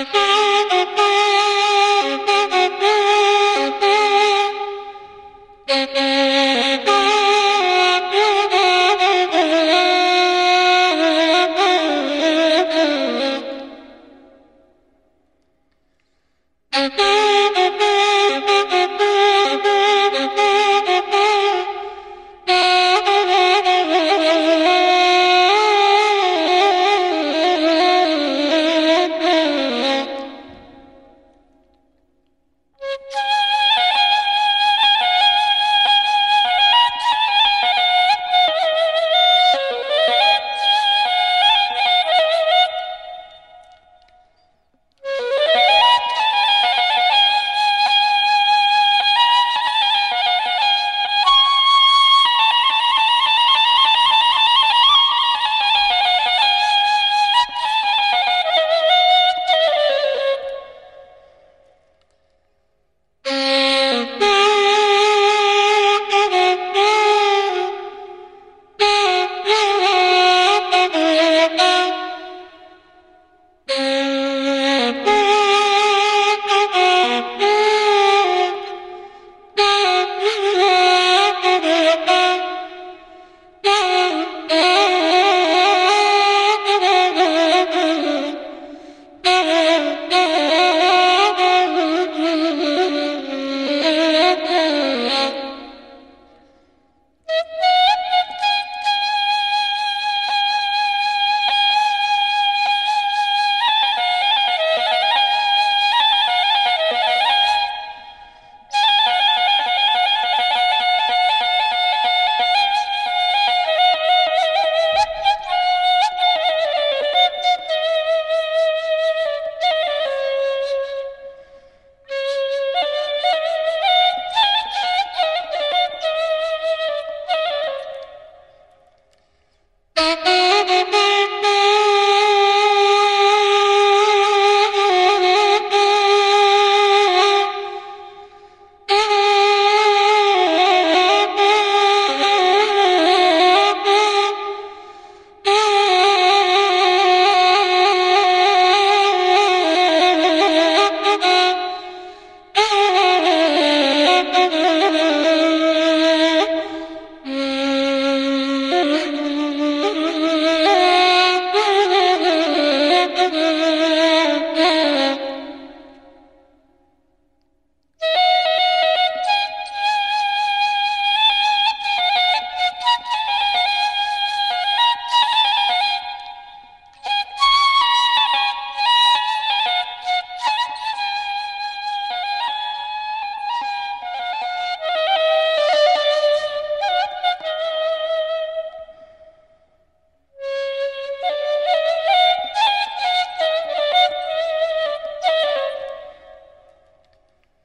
Mm-hmm. Música Yeah.